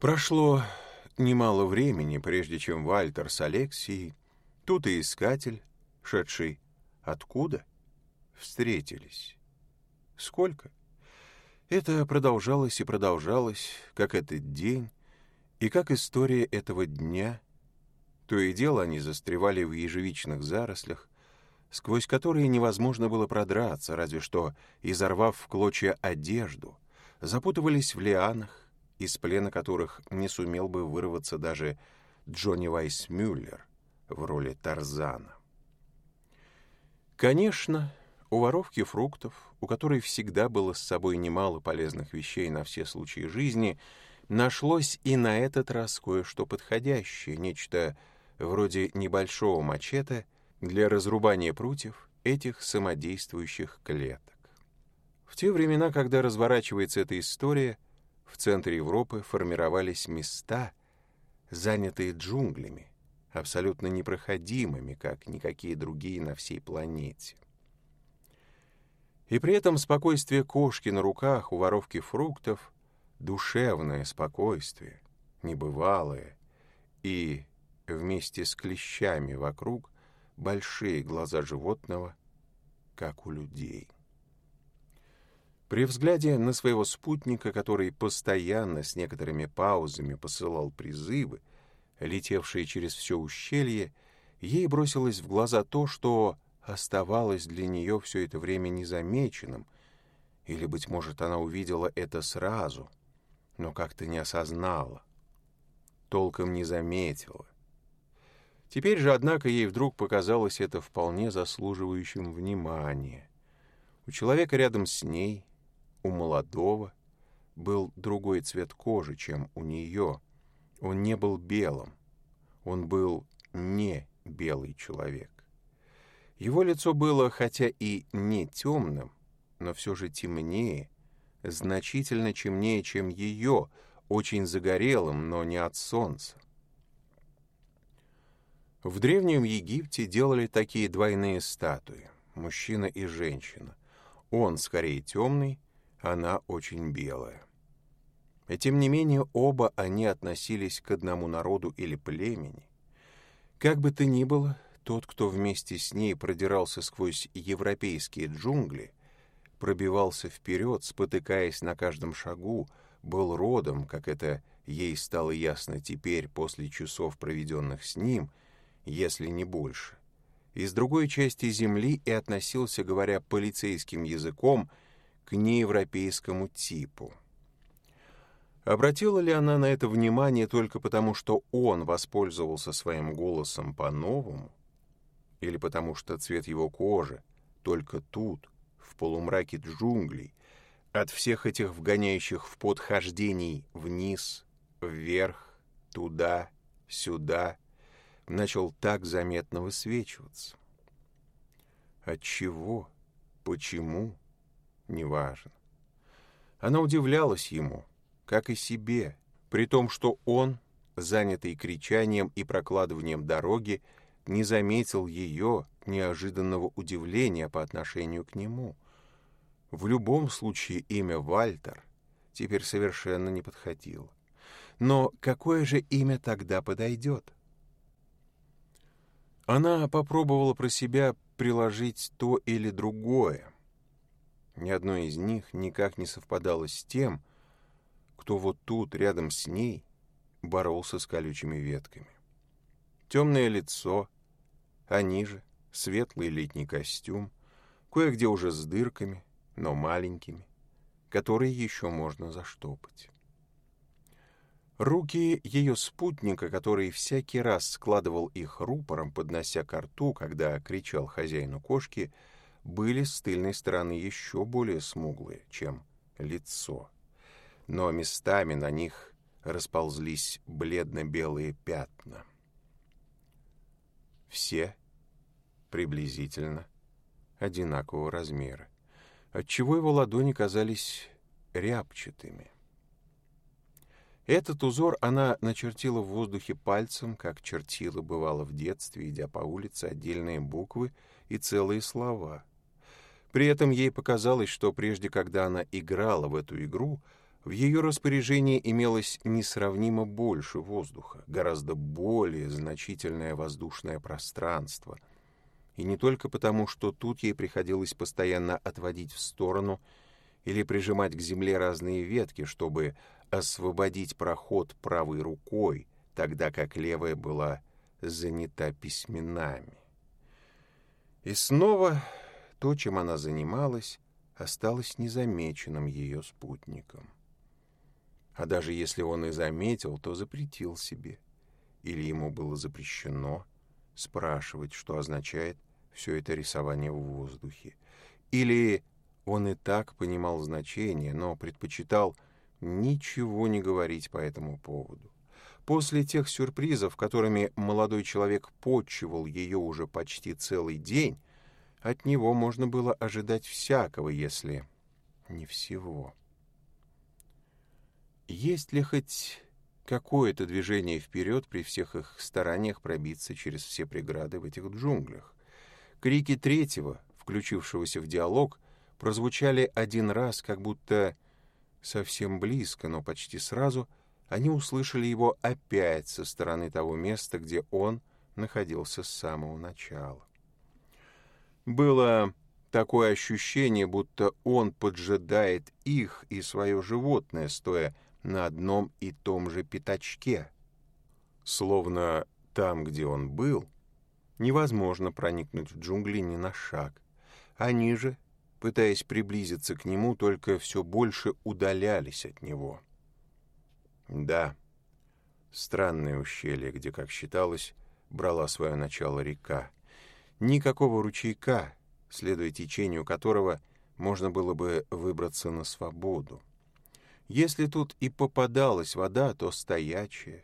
Прошло немало времени, прежде чем Вальтер с Алексией, тут и искатель, шедший откуда, встретились. Сколько? Это продолжалось и продолжалось, как этот день, и как история этого дня. То и дело они застревали в ежевичных зарослях, сквозь которые невозможно было продраться, разве что, изорвав в клочья одежду, запутывались в лианах, из плена которых не сумел бы вырваться даже Джонни Вайсмюллер в роли Тарзана. Конечно, у воровки фруктов, у которой всегда было с собой немало полезных вещей на все случаи жизни, нашлось и на этот раз кое-что подходящее, нечто вроде небольшого мачете для разрубания прутьев этих самодействующих клеток. В те времена, когда разворачивается эта история — в центре Европы формировались места, занятые джунглями, абсолютно непроходимыми, как никакие другие на всей планете. И при этом спокойствие кошки на руках у воровки фруктов, душевное спокойствие, небывалое, и вместе с клещами вокруг большие глаза животного, как у людей. При взгляде на своего спутника, который постоянно с некоторыми паузами посылал призывы, летевшие через все ущелье, ей бросилось в глаза то, что оставалось для нее все это время незамеченным, или, быть может, она увидела это сразу, но как-то не осознала, толком не заметила. Теперь же, однако, ей вдруг показалось это вполне заслуживающим внимания. У человека рядом с ней, у молодого был другой цвет кожи, чем у нее. Он не был белым. Он был не белый человек. Его лицо было, хотя и не темным, но все же темнее, значительно темнее, чем ее, очень загорелым, но не от солнца. В Древнем Египте делали такие двойные статуи, мужчина и женщина. Он скорее темный, она очень белая. И тем не менее оба они относились к одному народу или племени. Как бы то ни было, тот, кто вместе с ней продирался сквозь европейские джунгли, пробивался вперед, спотыкаясь на каждом шагу, был родом, как это ей стало ясно теперь после часов, проведенных с ним, если не больше, из другой части земли и относился, говоря полицейским языком, к неевропейскому типу. Обратила ли она на это внимание только потому, что он воспользовался своим голосом по-новому? Или потому, что цвет его кожи только тут, в полумраке джунглей, от всех этих вгоняющих в подхождений вниз, вверх, туда, сюда, начал так заметно высвечиваться? Отчего? Почему? неважно. Она удивлялась ему, как и себе, при том, что он, занятый кричанием и прокладыванием дороги, не заметил ее неожиданного удивления по отношению к нему. В любом случае имя Вальтер теперь совершенно не подходило. Но какое же имя тогда подойдет? Она попробовала про себя приложить то или другое, ни одно из них никак не совпадало с тем, кто вот тут, рядом с ней, боролся с колючими ветками. Темное лицо, а ниже светлый летний костюм, кое-где уже с дырками, но маленькими, которые еще можно заштопать. Руки ее спутника, который всякий раз складывал их рупором, поднося ко рту, когда кричал хозяину кошки — были с тыльной стороны еще более смуглые, чем лицо. Но местами на них расползлись бледно-белые пятна. Все приблизительно одинакового размера, отчего его ладони казались рябчатыми. Этот узор она начертила в воздухе пальцем, как чертила бывало в детстве, идя по улице отдельные буквы и целые слова — при этом ей показалось, что прежде когда она играла в эту игру, в ее распоряжении имелось несравнимо больше воздуха, гораздо более значительное воздушное пространство. И не только потому, что тут ей приходилось постоянно отводить в сторону или прижимать к земле разные ветки, чтобы освободить проход правой рукой, тогда как левая была занята письменами. И снова то, чем она занималась, осталось незамеченным ее спутником. А даже если он и заметил, то запретил себе, или ему было запрещено спрашивать, что означает все это рисование в воздухе, или он и так понимал значение, но предпочитал ничего не говорить по этому поводу. После тех сюрпризов, которыми молодой человек подчивал ее уже почти целый день, от него можно было ожидать всякого, если не всего. Есть ли хоть какое-то движение вперед при всех их стараниях пробиться через все преграды в этих джунглях? Крики третьего, включившегося в диалог, прозвучали один раз, как будто совсем близко, но почти сразу они услышали его опять со стороны того места, где он находился с самого начала. Было такое ощущение, будто он поджидает их и свое животное, стоя на одном и том же пятачке. Словно там, где он был, невозможно проникнуть в джунгли ни на шаг. Они же, пытаясь приблизиться к нему, только все больше удалялись от него. Да, странное ущелье, где, как считалось, брала свое начало река. Никакого ручейка, следуя течению которого можно было бы выбраться на свободу. Если тут и попадалась вода, то стоячая,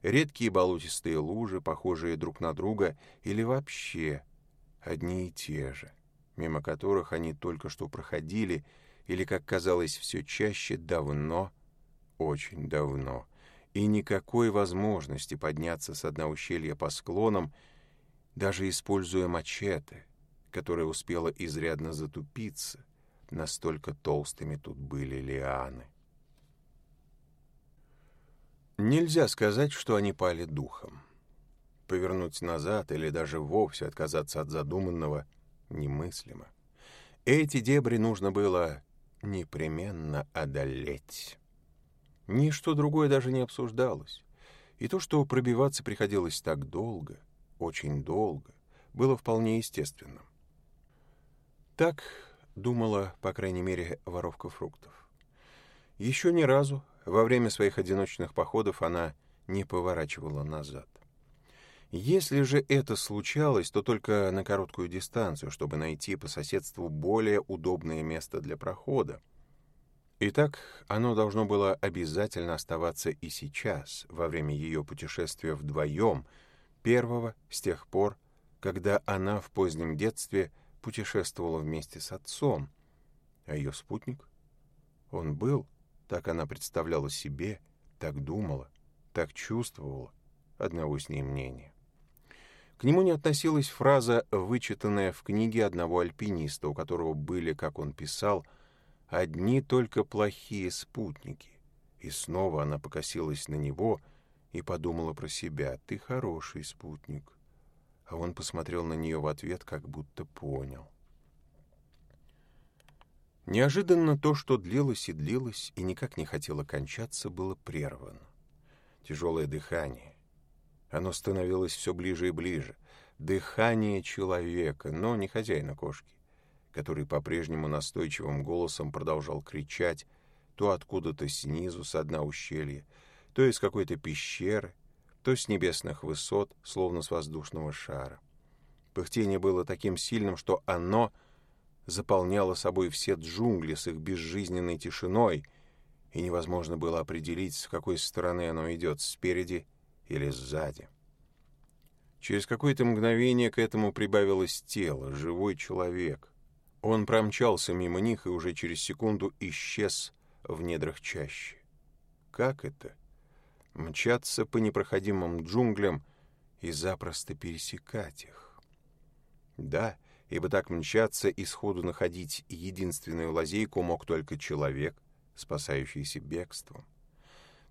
редкие болотистые лужи, похожие друг на друга, или вообще одни и те же, мимо которых они только что проходили, или, как казалось, все чаще давно, очень давно, и никакой возможности подняться с одного ущелья по склонам — даже используя мачете, которое успела изрядно затупиться, настолько толстыми тут были лианы. Нельзя сказать, что они пали духом. Повернуть назад или даже вовсе отказаться от задуманного немыслимо. Эти дебри нужно было непременно одолеть. Ничто другое даже не обсуждалось. И то, что пробиваться приходилось так долго — очень долго, было вполне естественным. Так думала, по крайней мере, воровка фруктов. Еще ни разу во время своих одиночных походов она не поворачивала назад. Если же это случалось, то только на короткую дистанцию, чтобы найти по соседству более удобное место для прохода. Итак, оно должно было обязательно оставаться и сейчас, во время ее путешествия вдвоем — первого с тех пор, когда она в позднем детстве путешествовала вместе с отцом, а ее спутник? Он был, так она представляла себе, так думала, так чувствовала, одного с ней мнения. К нему не относилась фраза, вычитанная в книге одного альпиниста, у которого были, как он писал, «одни только плохие спутники». И снова она покосилась на него — и подумала про себя, ты хороший спутник. А он посмотрел на нее в ответ, как будто понял. Неожиданно то, что длилось и длилось, и никак не хотело кончаться, было прервано. Тяжелое дыхание. Оно становилось все ближе и ближе. Дыхание человека, но не хозяина кошки, который по-прежнему настойчивым голосом продолжал кричать то откуда-то снизу, с дна ущелья, то из какой-то пещеры, то с небесных высот, словно с воздушного шара. Пыхтение было таким сильным, что оно заполняло собой все джунгли с их безжизненной тишиной, и невозможно было определить, с какой стороны оно идет, спереди или сзади. Через какое-то мгновение к этому прибавилось тело, живой человек. Он промчался мимо них и уже через секунду исчез в недрах чаще. Как это? — мчаться по непроходимым джунглям и запросто пересекать их. Да, ибо так мчаться и сходу находить единственную лазейку мог только человек, спасающийся бегством.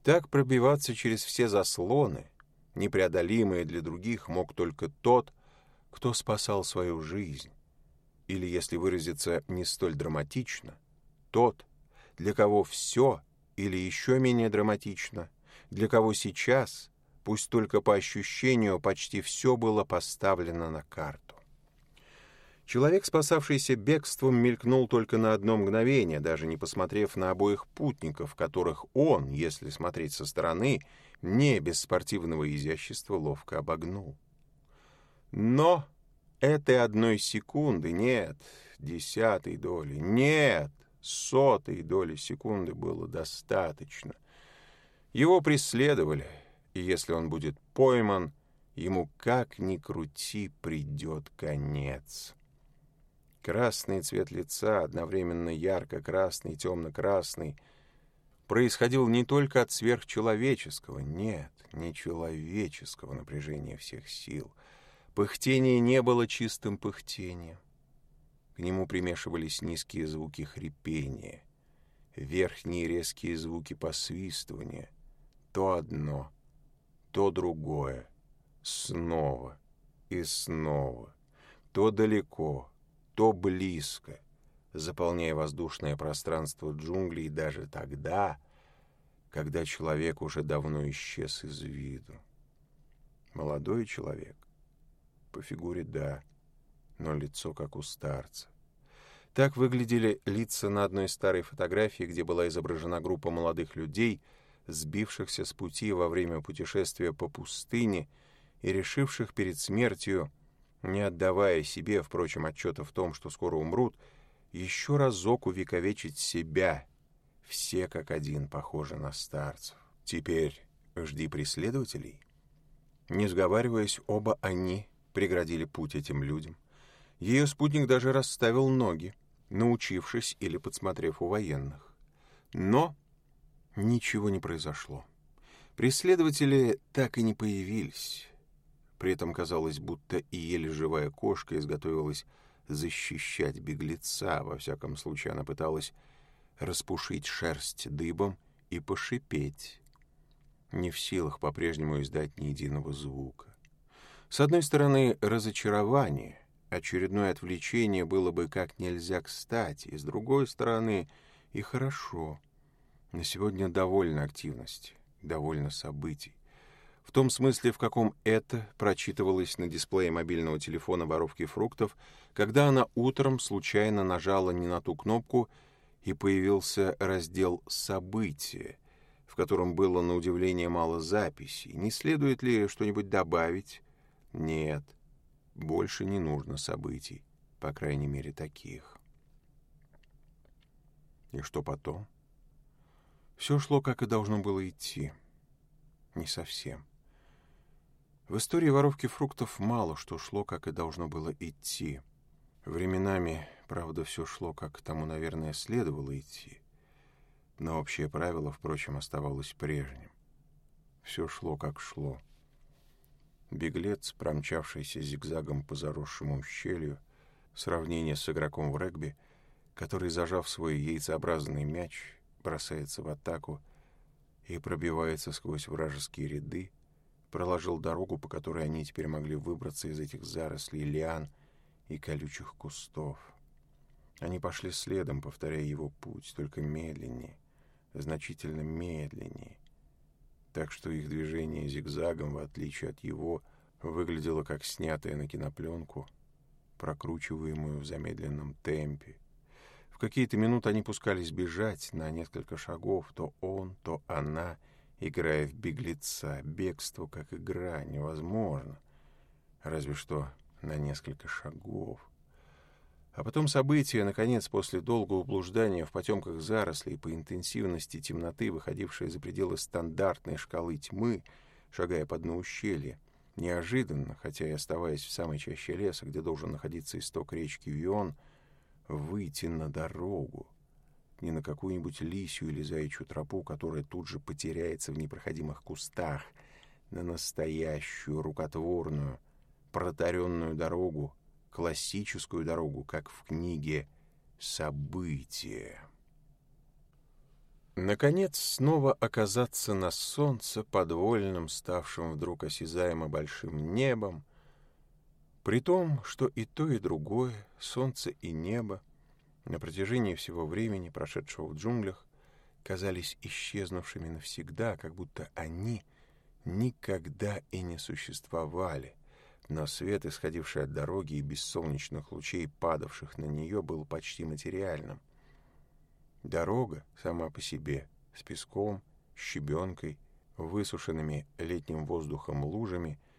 Так пробиваться через все заслоны, непреодолимые для других, мог только тот, кто спасал свою жизнь. Или, если выразиться не столь драматично, тот, для кого все, или еще менее драматично — для кого сейчас, пусть только по ощущению, почти все было поставлено на карту. Человек, спасавшийся бегством, мелькнул только на одно мгновение, даже не посмотрев на обоих путников, которых он, если смотреть со стороны, не без спортивного изящества ловко обогнул. Но этой одной секунды нет, десятой доли, нет, сотой доли секунды было достаточно, его преследовали, и если он будет пойман, ему как ни крути придет конец. Красный цвет лица, одновременно ярко-красный, темно-красный, происходил не только от сверхчеловеческого, нет, не человеческого напряжения всех сил. Пыхтение не было чистым пыхтением. К нему примешивались низкие звуки хрипения, верхние резкие звуки посвистывания, то одно, то другое, снова и снова, то далеко, то близко, заполняя воздушное пространство джунглей даже тогда, когда человек уже давно исчез из виду. Молодой человек, по фигуре да, но лицо как у старца. Так выглядели лица на одной старой фотографии, где была изображена группа молодых людей — сбившихся с пути во время путешествия по пустыне и решивших перед смертью, не отдавая себе, впрочем, отчета в том, что скоро умрут, еще разок увековечить себя. Все как один похожи на старцев. Теперь жди преследователей. Не сговариваясь, оба они преградили путь этим людям. Ее спутник даже расставил ноги, научившись или подсмотрев у военных. Но Ничего не произошло. Преследователи так и не появились. При этом казалось, будто и еле живая кошка изготовилась защищать беглеца. Во всяком случае, она пыталась распушить шерсть дыбом и пошипеть. Не в силах по-прежнему издать ни единого звука. С одной стороны, разочарование, очередное отвлечение было бы как нельзя кстати, с другой стороны, и хорошо — на сегодня довольно активности, довольно событий. В том смысле, в каком это прочитывалось на дисплее мобильного телефона воровки фруктов, когда она утром случайно нажала не на ту кнопку, и появился раздел «События», в котором было, на удивление, мало записей. Не следует ли что-нибудь добавить? Нет, больше не нужно событий, по крайней мере, таких. И что потом? Все шло, как и должно было идти. Не совсем. В истории воровки фруктов мало что шло, как и должно было идти. Временами, правда, все шло, как тому, наверное, следовало идти. Но общее правило, впрочем, оставалось прежним. Все шло, как шло. Беглец, промчавшийся зигзагом по заросшему ущелью, сравнение с игроком в регби, который, зажав свой яйцеобразный мяч, бросается в атаку и пробивается сквозь вражеские ряды, проложил дорогу, по которой они теперь могли выбраться из этих зарослей лиан и колючих кустов. Они пошли следом, повторяя его путь, только медленнее, значительно медленнее. Так что их движение зигзагом, в отличие от его, выглядело как снятое на кинопленку, прокручиваемую в замедленном темпе, какие-то минуты они пускались бежать, на несколько шагов, то он, то она, играя в беглеца. Бегство, как игра, невозможно. Разве что на несколько шагов. А потом события, наконец, после долгого блуждания в потемках зарослей по интенсивности темноты, выходившие за пределы стандартной шкалы тьмы, шагая по дну ущелья, неожиданно, хотя и оставаясь в самой чаще леса, где должен находиться исток речки Вион, — выйти на дорогу, не на какую-нибудь лисью или заячью тропу, которая тут же потеряется в непроходимых кустах, на настоящую рукотворную, протаренную дорогу, классическую дорогу, как в книге «События». Наконец, снова оказаться на солнце, подвольным, ставшим вдруг осязаемо большим небом, при том, что и то, и другое, солнце и небо, на протяжении всего времени, прошедшего в джунглях, казались исчезнувшими навсегда, как будто они никогда и не существовали. Но свет, исходивший от дороги и без солнечных лучей, падавших на нее, был почти материальным. Дорога сама по себе, с песком, щебенкой, высушенными летним воздухом лужами —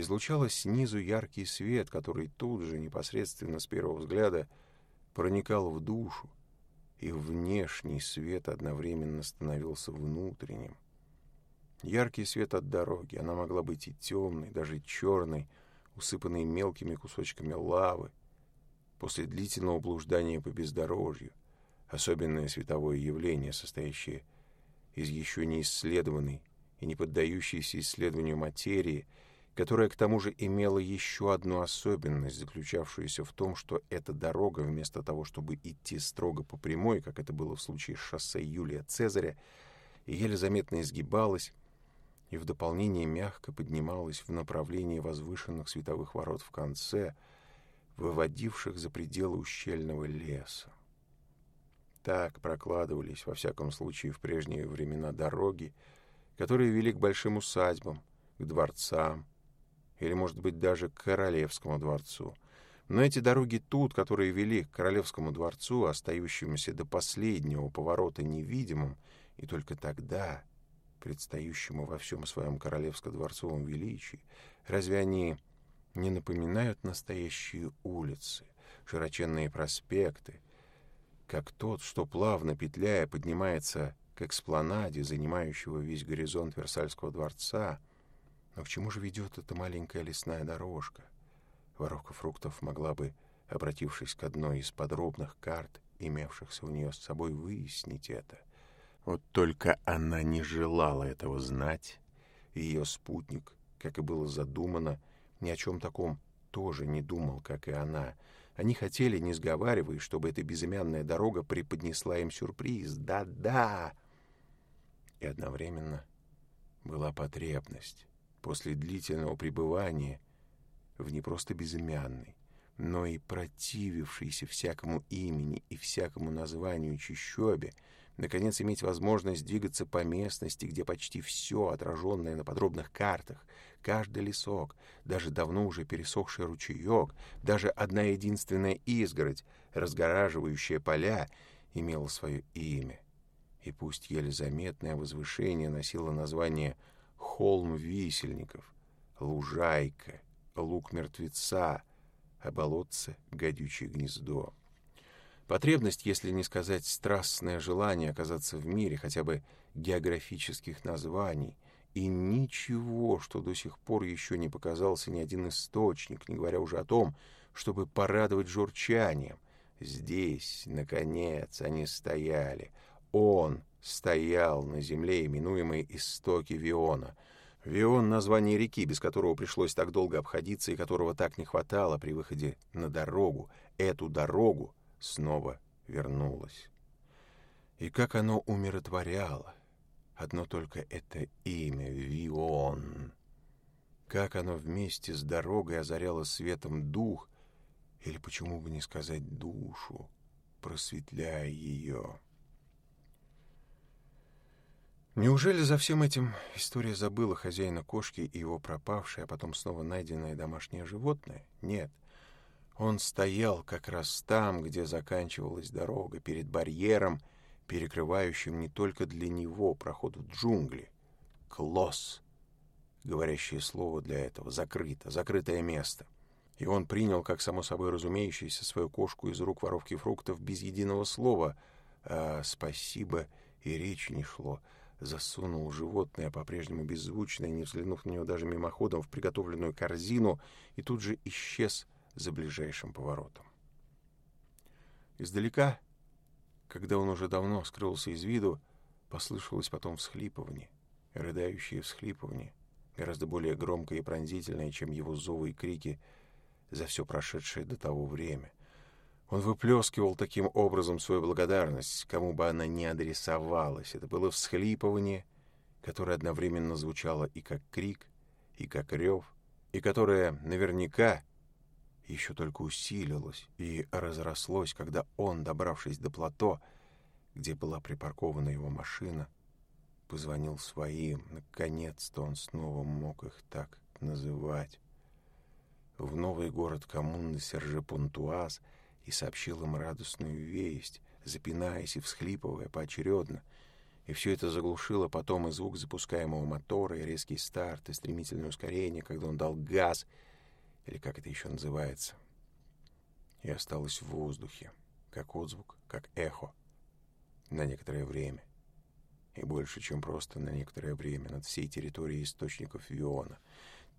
излучало снизу яркий свет, который тут же, непосредственно с первого взгляда, проникал в душу, и внешний свет одновременно становился внутренним. Яркий свет от дороги, она могла быть и темной, даже черной, усыпанной мелкими кусочками лавы, после длительного блуждания по бездорожью, особенное световое явление, состоящее из еще не исследованной и не поддающейся исследованию материи — которая к тому же имела еще одну особенность, заключавшуюся в том, что эта дорога, вместо того, чтобы идти строго по прямой, как это было в случае шоссе Юлия Цезаря, еле заметно изгибалась и в дополнение мягко поднималась в направлении возвышенных световых ворот в конце, выводивших за пределы ущельного леса. Так прокладывались, во всяком случае, в прежние времена дороги, которые вели к большим усадьбам, к дворцам, или, может быть, даже к королевскому дворцу. Но эти дороги тут, которые вели к королевскому дворцу, остающемуся до последнего поворота невидимым, и только тогда, предстающему во всем своем королевско-дворцовом величии, разве они не напоминают настоящие улицы, широченные проспекты, как тот, что, плавно петляя, поднимается к экспланаде, занимающего весь горизонт Версальского дворца, но к чему же ведет эта маленькая лесная дорожка? Воровка фруктов могла бы, обратившись к одной из подробных карт, имевшихся у нее с собой, выяснить это. Вот только она не желала этого знать, и ее спутник, как и было задумано, ни о чем таком тоже не думал, как и она. Они хотели, не сговариваясь, чтобы эта безымянная дорога преподнесла им сюрприз. Да-да! И одновременно была потребность после длительного пребывания в не просто безымянной, но и противившейся всякому имени и всякому названию чищобе, наконец иметь возможность двигаться по местности, где почти все, отраженное на подробных картах, каждый лесок, даже давно уже пересохший ручеек, даже одна единственная изгородь, разгораживающая поля, имела свое имя. И пусть еле заметное возвышение носило название «Связь», холм висельников, лужайка, лук мертвеца, оболотце гадючее гнездо. Потребность, если не сказать страстное желание оказаться в мире хотя бы географических названий, и ничего, что до сих пор еще не показался ни один источник, не говоря уже о том, чтобы порадовать журчанием. Здесь, наконец, они стояли. Он, стоял на земле, именуемый истоки Виона. Вион — название реки, без которого пришлось так долго обходиться и которого так не хватало при выходе на дорогу. Эту дорогу снова вернулась. И как оно умиротворяло. Одно только это имя — Вион. Как оно вместе с дорогой озаряло светом дух, или почему бы не сказать душу, просветляя ее. Неужели за всем этим история забыла хозяина кошки и его пропавшее, а потом снова найденное домашнее животное? Нет. Он стоял как раз там, где заканчивалась дорога, перед барьером, перекрывающим не только для него проход в джунгли. Клос, говорящее слово для этого, закрыто, закрытое место. И он принял, как само собой разумеющееся, свою кошку из рук воровки фруктов без единого слова. А спасибо и речи не шло — засунул животное, по-прежнему беззвучное, не взглянув на него даже мимоходом, в приготовленную корзину и тут же исчез за ближайшим поворотом. Издалека, когда он уже давно скрылся из виду, послышалось потом всхлипывание, рыдающее всхлипывание, гораздо более громкое и пронзительное, чем его зовы и крики за все прошедшее до того время. Он выплескивал таким образом свою благодарность, кому бы она ни адресовалась. Это было всхлипывание, которое одновременно звучало и как крик, и как рев, и которое наверняка еще только усилилось и разрослось, когда он, добравшись до плато, где была припаркована его машина, позвонил своим. Наконец-то он снова мог их так называть. В новый город коммуны Серже Пунтуаз — и сообщил им радостную весть, запинаясь и всхлипывая поочередно. И все это заглушило потом и звук запускаемого мотора, и резкий старт, и стремительное ускорение, когда он дал газ, или как это еще называется. И осталось в воздухе, как отзвук, как эхо, на некоторое время. И больше, чем просто на некоторое время, над всей территорией источников Виона —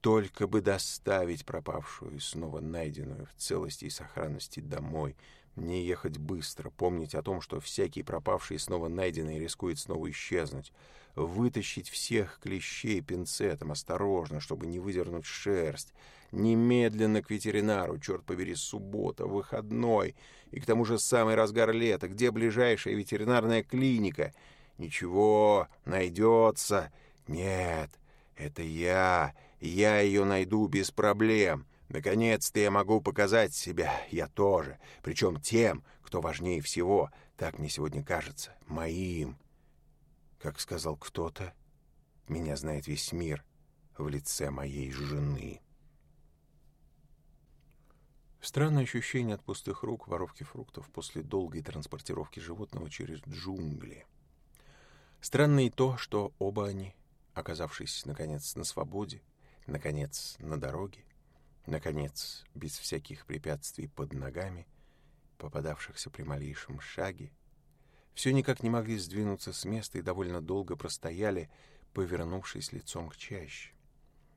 только бы доставить пропавшую и снова найденную в целости и сохранности домой. Мне ехать быстро, помнить о том, что всякий пропавший снова найденный рискует снова исчезнуть. Вытащить всех клещей пинцетом, осторожно, чтобы не выдернуть шерсть. Немедленно к ветеринару, черт побери, суббота, выходной. И к тому же самый разгар лета. Где ближайшая ветеринарная клиника? Ничего, найдется. Нет, это я... Я ее найду без проблем. Наконец-то я могу показать себя. Я тоже. Причем тем, кто важнее всего, так мне сегодня кажется, моим. Как сказал кто-то, меня знает весь мир в лице моей жены. Странное ощущение от пустых рук воровки фруктов после долгой транспортировки животного через джунгли. Странно и то, что оба они, оказавшись, наконец, на свободе, наконец, на дороге, наконец, без всяких препятствий под ногами, попадавшихся при малейшем шаге, все никак не могли сдвинуться с места и довольно долго простояли, повернувшись лицом к чаще.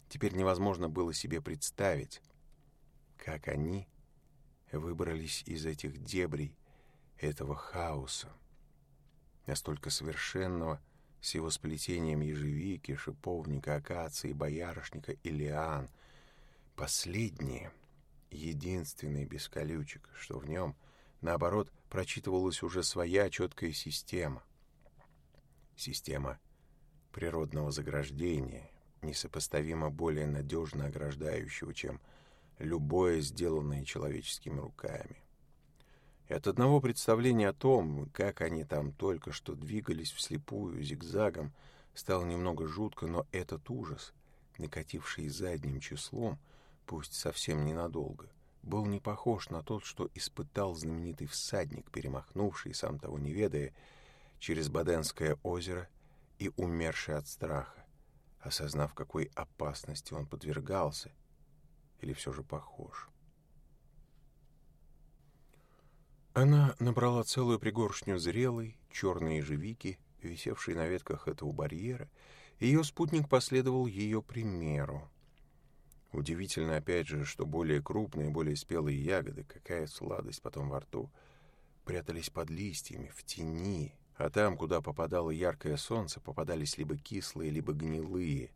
Теперь невозможно было себе представить, как они выбрались из этих дебрей, этого хаоса, настолько совершенного, с его сплетением ежевики, шиповника, акации, боярышника и лиан. Последнее, единственный без колючек, что в нем, наоборот, прочитывалась уже своя четкая система. Система природного заграждения, несопоставимо более надежно ограждающего, чем любое сделанное человеческими руками. И от одного представления о том, как они там только что двигались вслепую, зигзагом, стало немного жутко, но этот ужас, накативший задним числом, пусть совсем ненадолго, был не похож на тот, что испытал знаменитый всадник, перемахнувший, сам того не ведая, через Баденское озеро и умерший от страха, осознав, какой опасности он подвергался, или все же похож. Она набрала целую пригоршню зрелой, черной ежевики, висевшей на ветках этого барьера, и ее спутник последовал ее примеру. Удивительно, опять же, что более крупные, более спелые ягоды, какая сладость потом во рту, прятались под листьями, в тени, а там, куда попадало яркое солнце, попадались либо кислые, либо гнилые.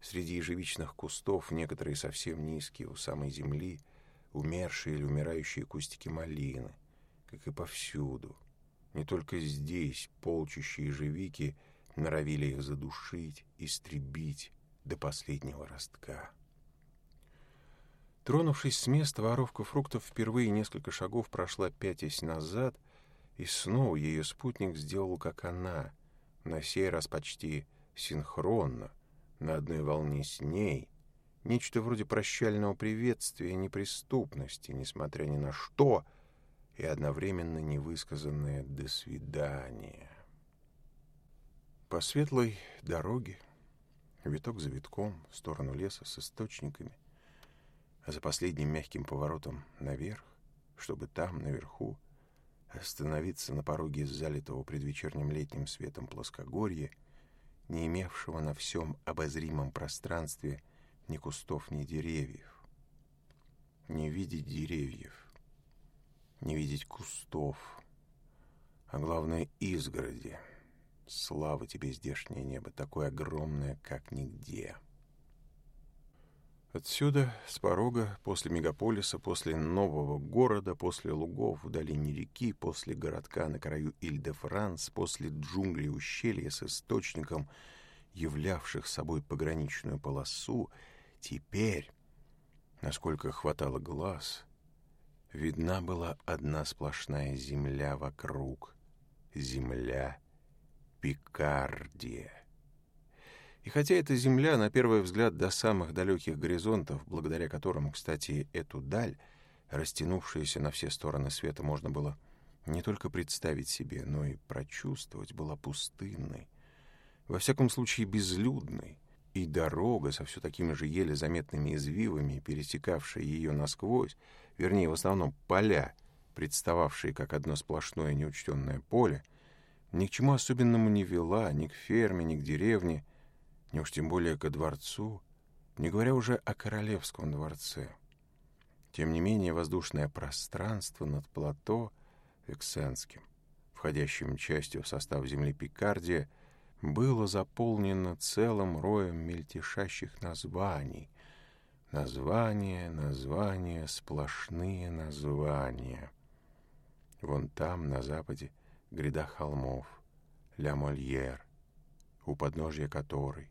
Среди ежевичных кустов некоторые совсем низкие, у самой земли, умершие или умирающие кустики малины — как и повсюду. не только здесь полчища ежевики норовили их задушить, истребить до последнего ростка. Тронувшись с места, воровка фруктов впервые несколько шагов прошла пятясь назад, и снова ее спутник сделал, как она, на сей раз почти синхронно, на одной волне с ней, нечто вроде прощального приветствия неприступности, несмотря ни на что — и одновременно невысказанное «до свидания». По светлой дороге, виток за витком, в сторону леса с источниками, а за последним мягким поворотом наверх, чтобы там, наверху, остановиться на пороге залитого предвечерним летним светом плоскогорье, не имевшего на всем обозримом пространстве ни кустов, ни деревьев. Не видеть деревьев, не видеть кустов, а главное изгороди. Слава тебе, здешнее небо, такое огромное, как нигде. Отсюда, с порога, после мегаполиса, после нового города, после лугов в долине реки, после городка на краю Иль-де-Франс, после джунглей ущелья с источником, являвших собой пограничную полосу, теперь, насколько хватало глаз, — Видна была одна сплошная земля вокруг. Земля Пикардия. И хотя эта земля, на первый взгляд, до самых далеких горизонтов, благодаря которым, кстати, эту даль, растянувшуюся на все стороны света, можно было не только представить себе, но и прочувствовать, была пустынной, во всяком случае безлюдной, и дорога со все такими же еле заметными извивами, пересекавшая ее насквозь, вернее, в основном поля, представавшие как одно сплошное неучтенное поле, ни к чему особенному не вела, ни к ферме, ни к деревне, ни уж тем более ко дворцу, не говоря уже о королевском дворце. Тем не менее, воздушное пространство над плато Вексенским, входящим частью в состав земли Пикардия, было заполнено целым роем мельтешащих названий, название, название, сплошные названия. Вон там, на западе, гряда холмов, Ля-Мольер, у подножья которой,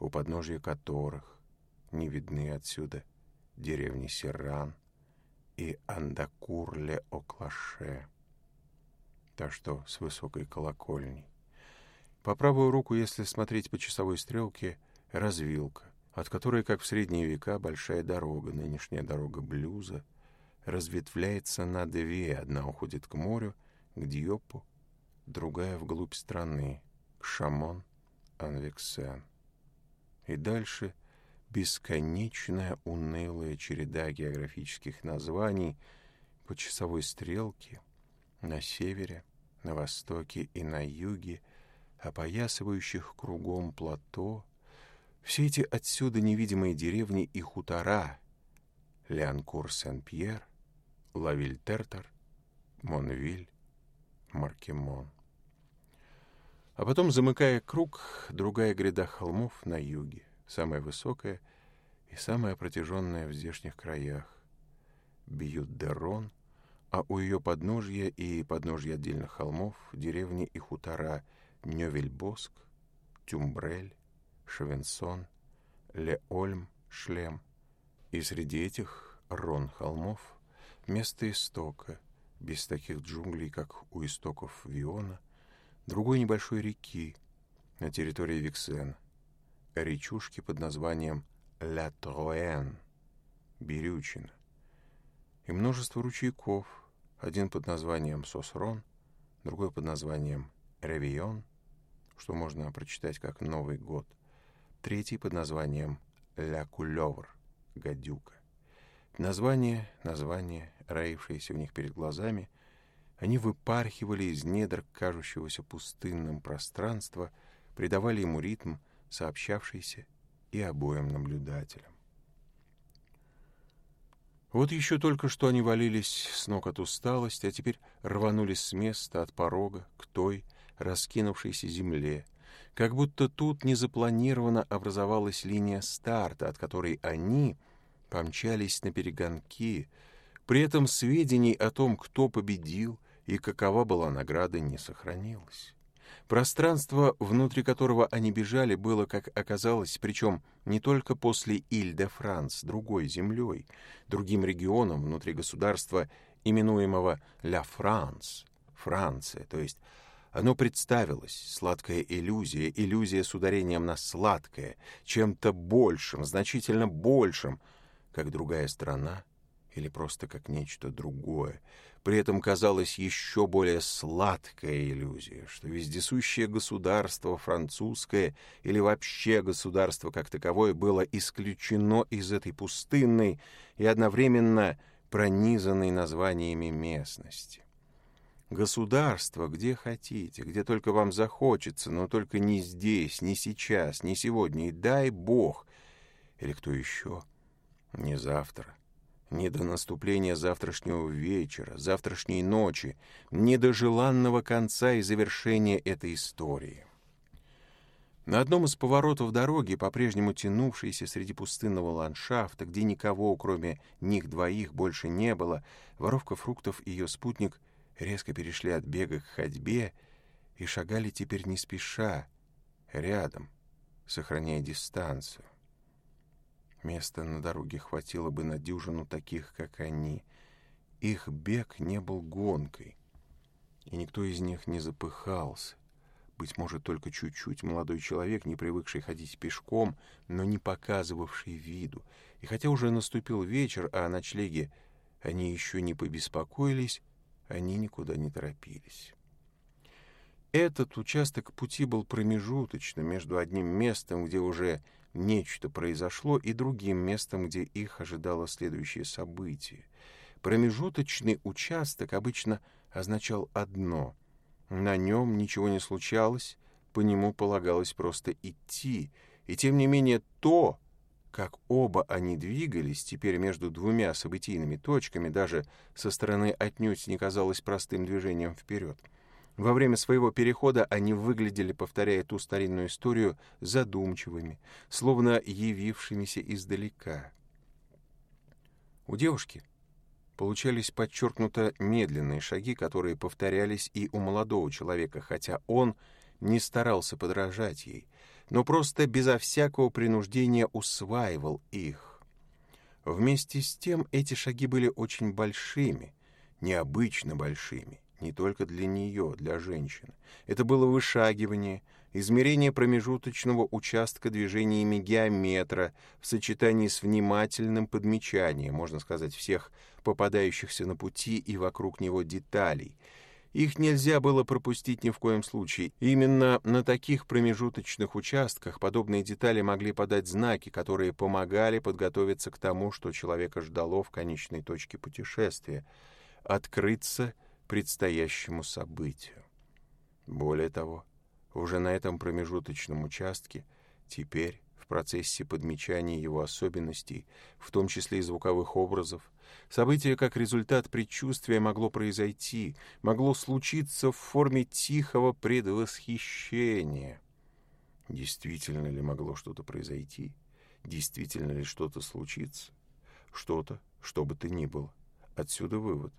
у подножья которых не видны отсюда деревни Серран и Андакурле Оклаше. Так что с высокой колокольней. По правую руку, если смотреть по часовой стрелке, развилка, от которой, как в средние века, большая дорога, нынешняя дорога блюза, разветвляется на две. Одна уходит к морю, к Диопу, другая вглубь страны, к Шамон, Анвексен. И дальше бесконечная унылая череда географических названий по часовой стрелке на севере, на востоке и на юге, опоясывающих кругом плато — все эти отсюда невидимые деревни и хутора — Леанкур Сен-Пьер, Лавиль-Тертер, Монвиль, Маркемон. А потом, замыкая круг, другая гряда холмов на юге, самая высокая и самая протяженная в здешних краях. Бьют Дерон, а у ее подножья и подножья отдельных холмов деревни и хутора Нёвельбоск, Тюмбрель, Швенсон, Леольм, Шлем. И среди этих рон холмов — место истока, без таких джунглей, как у истоков Виона, другой небольшой реки на территории Виксен, речушки под названием Ля Троэн, Бирючина, и множество ручейков, один под названием Сосрон, другой под названием Ревион, что можно прочитать как «Новый год», третий под названием «Ля Кулевр» «Гадюка». Название, название, роившееся у них перед глазами, они выпархивали из недр кажущегося пустынным пространства, придавали ему ритм, сообщавшийся и обоим наблюдателям. Вот еще только что они валились с ног от усталости, а теперь рванулись с места, от порога, к той, раскинувшейся земле, как будто тут незапланированно образовалась линия старта, от которой они помчались на перегонки. При этом сведений о том, кто победил и какова была награда, не сохранилось. Пространство, внутри которого они бежали, было, как оказалось, причем не только после Иль-де-Франс, другой землей, другим регионом внутри государства, именуемого «Ля Франс», Франция, то есть оно представилось, сладкая иллюзия, иллюзия с ударением на сладкое, чем-то большим, значительно большим, как другая страна или просто как нечто другое. При этом казалась еще более сладкая иллюзия, что вездесущее государство французское или вообще государство как таковое было исключено из этой пустынной и одновременно пронизанной названиями местности. Государство, где хотите, где только вам захочется, но только не здесь, не сейчас, не сегодня, и дай Бог, или кто еще, не завтра, не до наступления завтрашнего вечера, завтрашней ночи, не до желанного конца и завершения этой истории. На одном из поворотов дороги, по-прежнему тянувшейся среди пустынного ландшафта, где никого, кроме них двоих, больше не было, воровка фруктов и ее спутник резко перешли от бега к ходьбе и шагали теперь не спеша, рядом, сохраняя дистанцию. Места на дороге хватило бы на дюжину таких, как они. Их бег не был гонкой, и никто из них не запыхался. Быть может, только чуть-чуть молодой человек, не привыкший ходить пешком, но не показывавший виду. И хотя уже наступил вечер, а о ночлеге они еще не побеспокоились, они никуда не торопились. Этот участок пути был промежуточным между одним местом, где уже нечто произошло, и другим местом, где их ожидало следующее событие. Промежуточный участок обычно означал одно. На нем ничего не случалось, по нему полагалось просто идти, и тем не менее то, как оба они двигались, теперь между двумя событийными точками, даже со стороны отнюдь не казалось простым движением вперед. Во время своего перехода они выглядели, повторяя ту старинную историю, задумчивыми, словно явившимися издалека. У девушки получались подчеркнуто медленные шаги, которые повторялись и у молодого человека, хотя он не старался подражать ей — но просто безо всякого принуждения усваивал их. Вместе с тем эти шаги были очень большими, необычно большими, не только для нее, для женщины. Это было вышагивание, измерение промежуточного участка движениями геометра в сочетании с внимательным подмечанием, можно сказать, всех попадающихся на пути и вокруг него деталей — их нельзя было пропустить ни в коем случае. Именно на таких промежуточных участках подобные детали могли подать знаки, которые помогали подготовиться к тому, что человека ждало в конечной точке путешествия, открыться предстоящему событию. Более того, уже на этом промежуточном участке теперь в процессе подмечания его особенностей, в том числе и звуковых образов. Событие как результат предчувствия могло произойти, могло случиться в форме тихого предвосхищения. Действительно ли могло что-то произойти? Действительно ли что-то случится? Что-то, что бы то ни было. Отсюда вывод.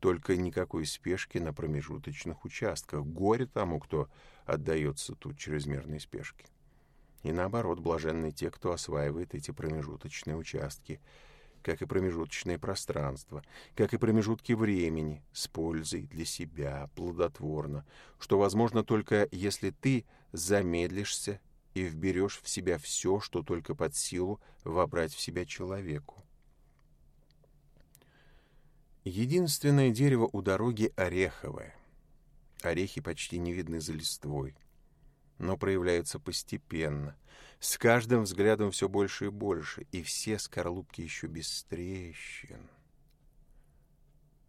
Только никакой спешки на промежуточных участках. Горе тому, кто отдается тут чрезмерной спешке. И наоборот, блаженны те, кто осваивает эти промежуточные участки, как и промежуточные пространства, как и промежутки времени, с пользой для себя, плодотворно, что возможно только если ты замедлишься и вберешь в себя все, что только под силу вобрать в себя человеку. Единственное дерево у дороги ореховое. Орехи почти не видны за листвой но проявляется постепенно, с каждым взглядом все больше и больше, и все скорлупки еще без трещин.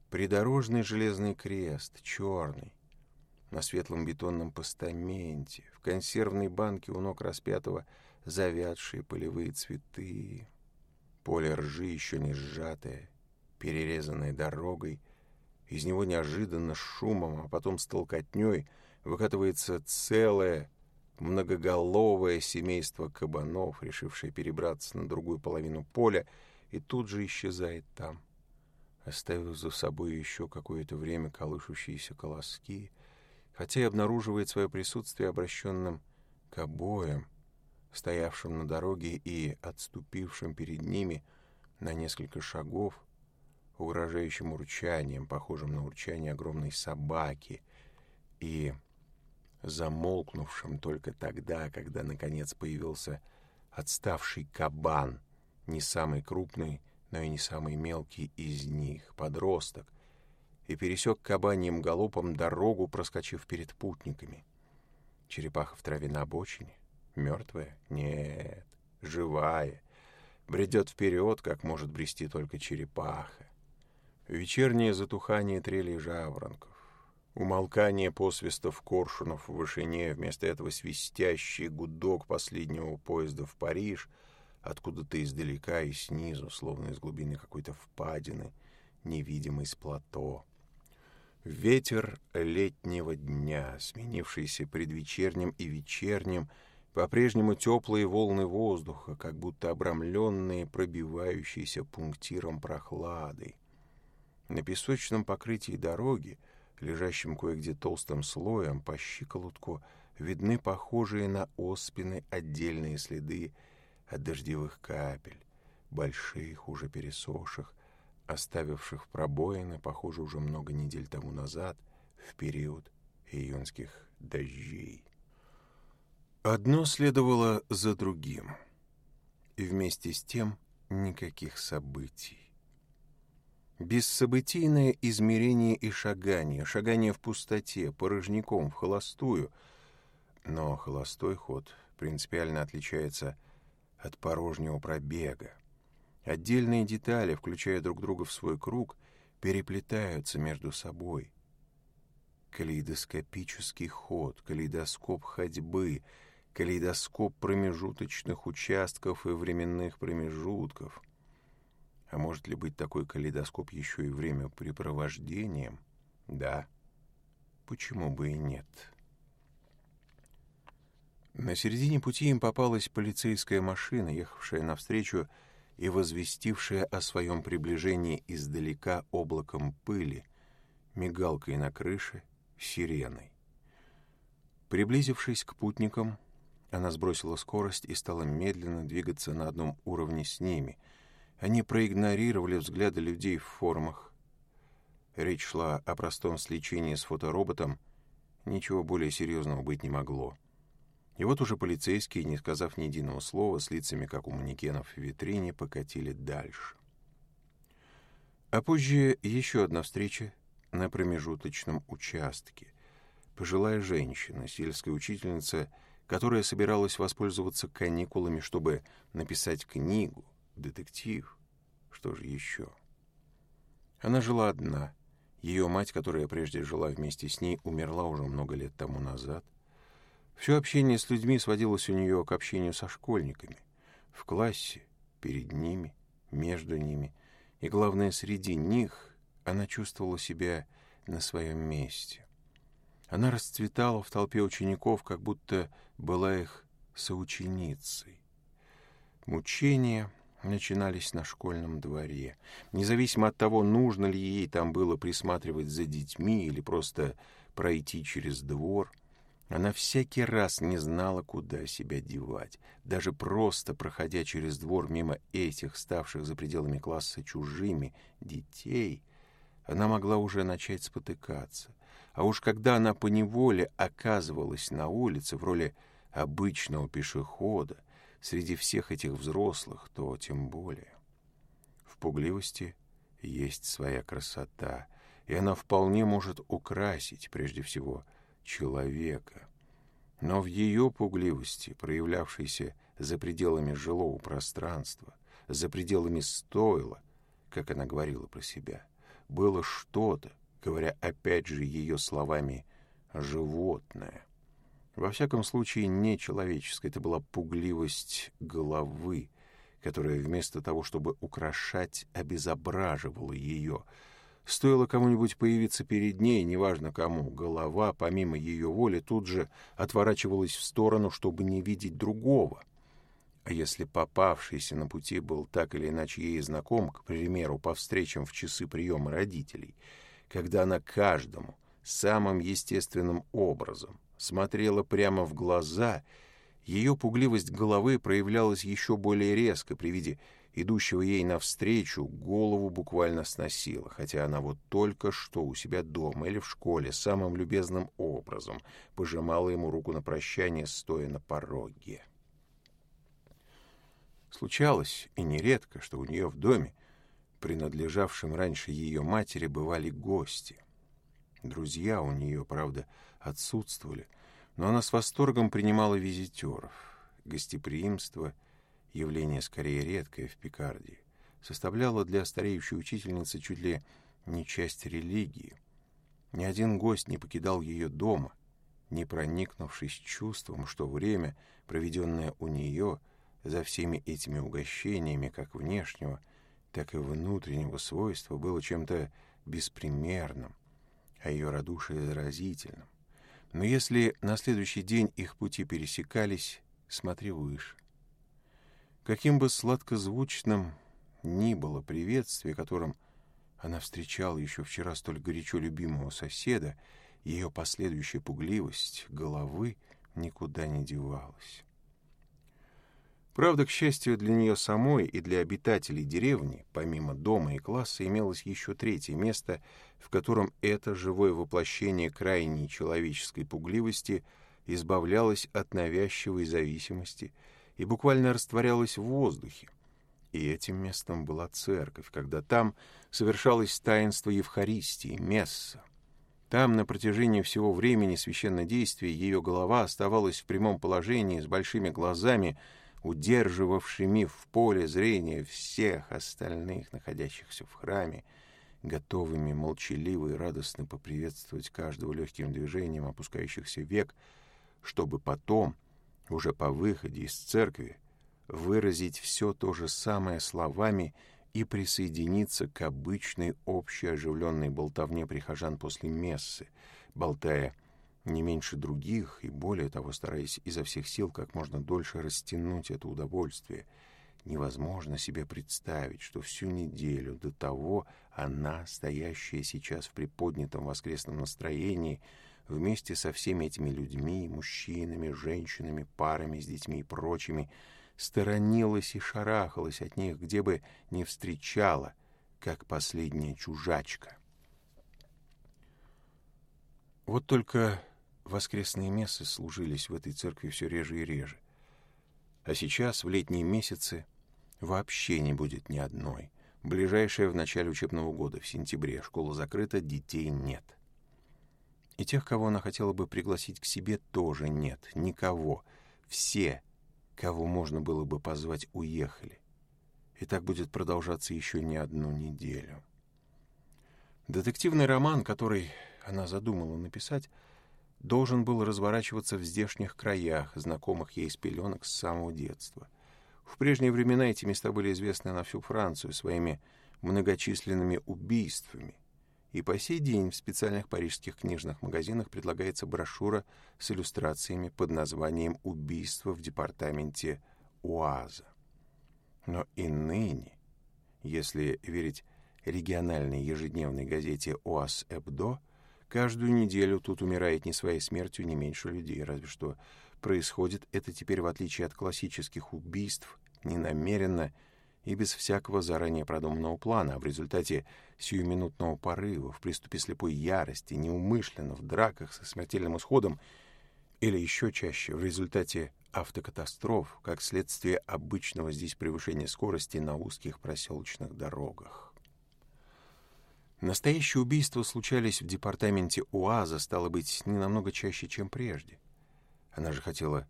Придорожный железный крест, черный, на светлом бетонном постаменте, в консервной банке у ног распятого завядшие полевые цветы, поле ржи еще не сжатое, перерезанное дорогой, из него неожиданно шумом, а потом с толкотней выкатывается целое многоголовое семейство кабанов, решившее перебраться на другую половину поля, и тут же исчезает там, оставив за собой еще какое-то время колышущиеся колоски, хотя и обнаруживает свое присутствие обращенным к обоям, стоявшим на дороге и отступившим перед ними на несколько шагов, угрожающим урчанием, похожим на урчание огромной собаки, и Замолкнувшим только тогда, когда наконец появился отставший кабан, не самый крупный, но и не самый мелкий из них, подросток, и пересек кабаньим галопом дорогу, проскочив перед путниками. Черепаха в траве на обочине? Мертвая? Нет, живая. Бредет вперед, как может брести только черепаха. Вечернее затухание трели жаворонков. Умолкание посвистов коршунов в вышине вместо этого свистящий гудок последнего поезда в Париж, откуда-то издалека и снизу, словно из глубины какой-то впадины, невидимой с плато. Ветер летнего дня, сменившийся предвечерним и вечерним, по-прежнему теплые волны воздуха, как будто обрамленные пробивающиеся пунктиром прохладой. На песочном покрытии дороги — лежащим кое-где толстым слоем по щиколотку, видны похожие на оспины отдельные следы от дождевых капель, больших, уже пересохших, оставивших пробоины, похоже, уже много недель тому назад, в период июньских дождей. Одно следовало за другим, и вместе с тем никаких событий. Бессобытийное измерение и шагание, шагание в пустоте, порожняком, в холостую. Но холостой ход принципиально отличается от порожнего пробега. Отдельные детали, включая друг друга в свой круг, переплетаются между собой. Калейдоскопический ход, калейдоскоп ходьбы, калейдоскоп промежуточных участков и временных промежутков. А может ли быть такой калейдоскоп еще и времяпрепровождением? Да. Почему бы и нет? На середине пути им попалась полицейская машина, ехавшая навстречу и возвестившая о своем приближении издалека облаком пыли, мигалкой на крыше, сиреной. Приблизившись к путникам, она сбросила скорость и стала медленно двигаться на одном уровне с ними — они проигнорировали взгляды людей в формах. Речь шла о простом сличении с фотороботом, ничего более серьезного быть не могло. И вот уже полицейские, не сказав ни единого слова, с лицами, как у манекенов в витрине, покатили дальше. А позже еще одна встреча на промежуточном участке. Пожилая женщина, сельская учительница, которая собиралась воспользоваться каникулами, чтобы написать книгу, детектив. Что же еще? Она жила одна. Ее мать, которая прежде жила вместе с ней, умерла уже много лет тому назад. Все общение с людьми сводилось у нее к общению со школьниками. В классе, перед ними, между ними. И главное, среди них она чувствовала себя на своем месте. Она расцветала в толпе учеников, как будто была их соученицей. Мучение. — Начинались на школьном дворе. Независимо от того, нужно ли ей там было присматривать за детьми или просто пройти через двор, она всякий раз не знала, куда себя девать. Даже просто проходя через двор мимо этих, ставших за пределами класса чужими, детей, она могла уже начать спотыкаться. А уж когда она поневоле оказывалась на улице в роли обычного пешехода, Среди всех этих взрослых, то тем более. В пугливости есть своя красота, и она вполне может украсить, прежде всего, человека. Но в ее пугливости, проявлявшейся за пределами жилого пространства, за пределами стойла, как она говорила про себя, было что-то, говоря опять же ее словами «животное». Во всяком случае, не человеческой. Это была пугливость головы, которая вместо того, чтобы украшать, обезображивала ее. Стоило кому-нибудь появиться перед ней, неважно кому, голова, помимо ее воли, тут же отворачивалась в сторону, чтобы не видеть другого. А если попавшийся на пути был так или иначе ей знаком, к примеру, по встречам в часы приема родителей, когда она каждому самым естественным образом смотрела прямо в глаза. Ее пугливость головы проявлялась еще более резко при виде идущего ей навстречу, голову буквально сносило, хотя она вот только что у себя дома или в школе самым любезным образом пожимала ему руку на прощание, стоя на пороге. Случалось, и нередко, что у нее в доме, принадлежавшем раньше ее матери, бывали гости. Друзья у нее, правда, отсутствовали, но она с восторгом принимала визитеров. Гостеприимство — явление скорее редкое в Пикардии составляло для стареющей учительницы чуть ли не часть религии. Ни один гость не покидал ее дома, не проникнувшись чувством, что время, проведенное у нее за всеми этими угощениями как внешнего, так и внутреннего свойства, было чем-то беспримерным, а ее радушие заразительным. Но если на следующий день их пути пересекались, смотри вышь, Каким бы сладкозвучным ни было приветствие, которым она встречала еще вчера столь горячо любимого соседа, ее последующая пугливость головы никуда не девалась. Правда, к счастью для нее самой и для обитателей деревни, помимо дома и класса, имелось еще третье место, в котором это живое воплощение крайней человеческой пугливости избавлялось от навязчивой зависимости и буквально растворялось в воздухе. И этим местом была церковь, когда там совершалось таинство Евхаристии, месса. Там на протяжении всего времени священнодействия ее голова оставалась в прямом положении с большими глазами, удерживавшими в поле зрения всех остальных, находящихся в храме, готовыми молчаливо и радостно поприветствовать каждого легким движением опускающихся век, чтобы потом, уже по выходе из церкви, выразить все то же самое словами и присоединиться к обычной общей оживленной болтовне прихожан после мессы, болтая не меньше других и более того стараясь изо всех сил как можно дольше растянуть это удовольствие. Невозможно себе представить, что всю неделю до того она, стоящая сейчас в приподнятом воскресном настроении, вместе со всеми этими людьми, мужчинами, женщинами, парами с детьми и прочими, сторонилась и шарахалась от них, где бы не встречала, как последняя чужачка. Вот только воскресные мессы служились в этой церкви все реже и реже. А сейчас, в летние месяцы, вообще не будет ни одной. Ближайшая в начале учебного года, в сентябре, школа закрыта, детей нет. И тех, кого она хотела бы пригласить к себе, тоже нет. Никого. Все, кого можно было бы позвать, уехали. И так будет продолжаться еще не одну неделю. Детективный роман, который она задумала написать, должен был разворачиваться в здешних краях, знакомых ей с пеленок с самого детства. В прежние времена эти места были известны на всю Францию своими многочисленными убийствами. И по сей день в специальных парижских книжных магазинах предлагается брошюра с иллюстрациями под названием «Убийство в департаменте УАЗа». Но и ныне, если верить региональной ежедневной газете «УАЗ-Эбдо», Каждую неделю тут умирает не своей смертью не меньше людей, разве что происходит это теперь, в отличие от классических убийств, ненамеренно и без всякого заранее продуманного плана, а в результате сиюминутного порыва, в приступе слепой ярости, неумышленно, в драках со смертельным исходом, или еще чаще в результате автокатастроф, как следствие обычного здесь превышения скорости на узких проселочных дорогах. Настоящие убийства случались в департаменте УАЗа, стало быть, не намного чаще, чем прежде. Она же хотела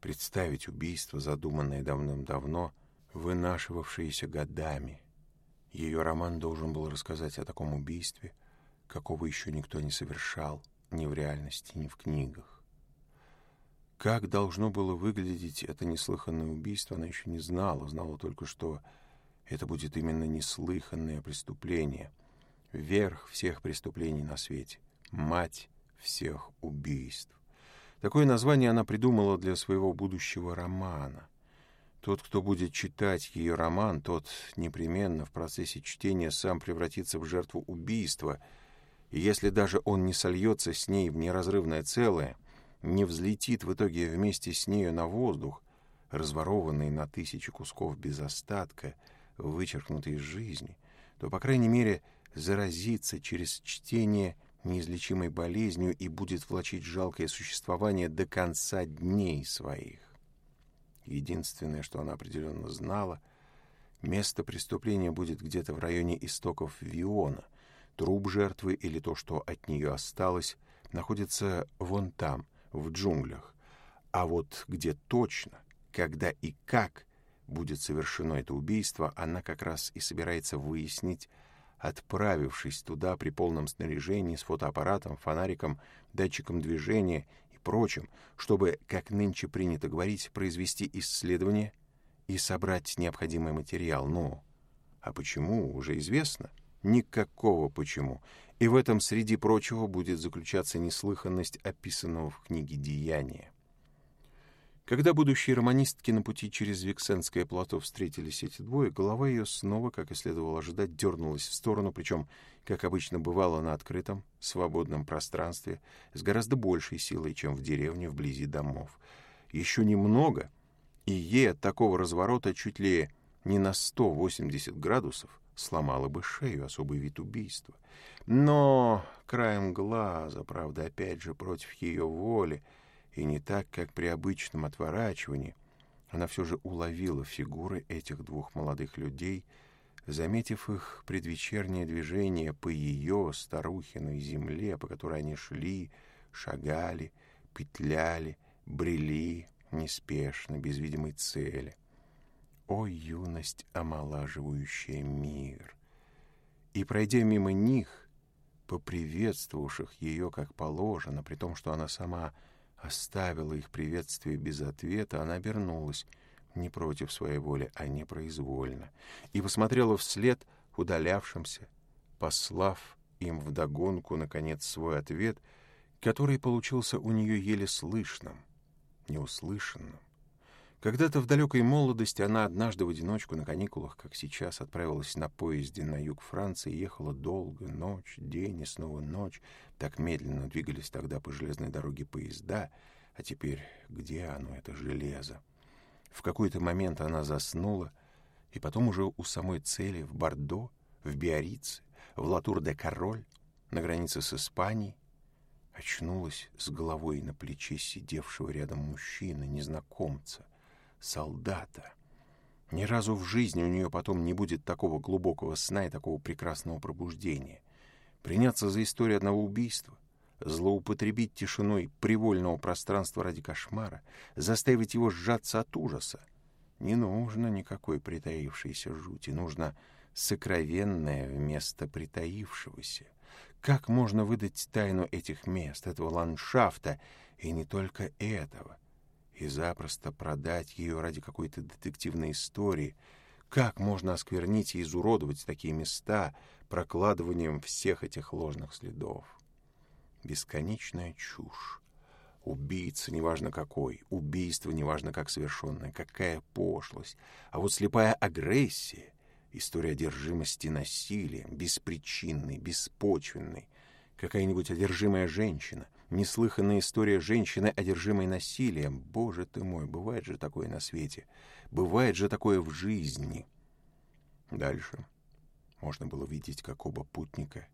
представить убийство, задуманное давным-давно, вынашивавшееся годами. Ее роман должен был рассказать о таком убийстве, какого еще никто не совершал ни в реальности, ни в книгах. Как должно было выглядеть это неслыханное убийство, она еще не знала, знала только, что это будет именно неслыханное преступление — верх всех преступлений на свете, мать всех убийств. Такое название она придумала для своего будущего романа. Тот, кто будет читать ее роман, тот непременно в процессе чтения сам превратится в жертву убийства, и если даже он не сольется с ней в неразрывное целое, не взлетит в итоге вместе с нею на воздух, разворованный на тысячи кусков без остатка, вычеркнутый из жизни, то, по крайней мере, заразиться через чтение неизлечимой болезнью и будет влачить жалкое существование до конца дней своих. Единственное, что она определенно знала, место преступления будет где-то в районе истоков Виона. Труп жертвы или то, что от нее осталось, находится вон там, в джунглях. А вот где точно, когда и как будет совершено это убийство, она как раз и собирается выяснить отправившись туда при полном снаряжении с фотоаппаратом, фонариком, датчиком движения и прочим, чтобы, как нынче принято говорить, произвести исследование и собрать необходимый материал. Но, а почему, уже известно. Никакого почему. И в этом, среди прочего, будет заключаться неслыханность описанного в книге «Деяния». Когда будущие романистки на пути через Виксенское плато встретились эти двое, голова ее снова, как и следовало ожидать, дернулась в сторону, причем, как обычно бывало на открытом, свободном пространстве, с гораздо большей силой, чем в деревне вблизи домов. Еще немного, и ей от такого разворота чуть ли не на 180 градусов сломала бы шею, особый вид убийства. Но краем глаза, правда, опять же, против ее воли, и не так, как при обычном отворачивании, она все же уловила фигуры этих двух молодых людей, заметив их предвечернее движение по ее старухиной земле, по которой они шли, шагали, петляли, брели неспешно, без видимой цели. О, юность, омолаживающая мир! И, пройдя мимо них, поприветствовавших ее как положено, при том, что она сама — оставила их приветствие без ответа, она обернулась, не против своей воли, а непроизвольно, и посмотрела вслед удалявшимся, послав им вдогонку, наконец, свой ответ, который получился у нее еле слышным, неуслышанным. Когда-то в далекой молодости она однажды в одиночку на каникулах, как сейчас, отправилась на поезде на юг Франции, ехала долго, ночь, день и снова ночь. Так медленно двигались тогда по железной дороге поезда, а теперь где оно, это железо? В какой-то момент она заснула, и потом уже у самой цели, в Бордо, в Биорице, в Латур-де-Король, на границе с Испанией, очнулась с головой на плече сидевшего рядом мужчины, незнакомца солдата. Ни разу в жизни у нее потом не будет такого глубокого сна и такого прекрасного пробуждения. Приняться за историю одного убийства, злоупотребить тишиной привольного пространства ради кошмара, заставить его сжаться от ужаса. Не нужно никакой притаившейся жути, нужно сокровенное вместо притаившегося. Как можно выдать тайну этих мест, этого ландшафта, и не только этого — и запросто продать ее ради какой-то детективной истории. Как можно осквернить и изуродовать такие места прокладыванием всех этих ложных следов? Бесконечная чушь. Убийца, неважно какой, убийство, неважно как совершенное, какая пошлость. А вот слепая агрессия, история одержимости насилием, беспричинной, беспочвенной — какая-нибудь одержимая женщина, неслыханная история женщины, одержимой насилием. Боже ты мой, бывает же такое на свете. Бывает же такое в жизни. Дальше можно было видеть, как оба путника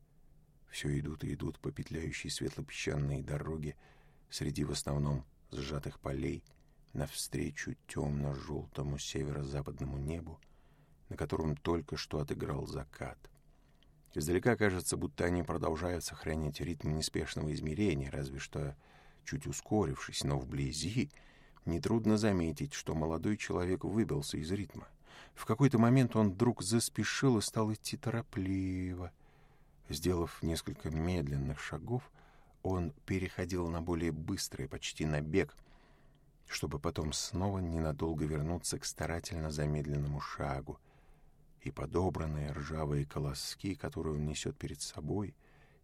все идут и идут по петляющей светлопесчаной дороге среди в основном сжатых полей навстречу темно-желтому северо-западному небу, на котором только что отыграл закат — Издалека кажется, будто они продолжают сохранять ритм неспешного измерения, разве что чуть ускорившись, но вблизи нетрудно заметить, что молодой человек выбился из ритма. В какой-то момент он вдруг заспешил и стал идти торопливо. Сделав несколько медленных шагов, он переходил на более быстрый, почти на бег, чтобы потом снова ненадолго вернуться к старательно замедленному шагу — и подобранные ржавые колоски, которые несет перед собой,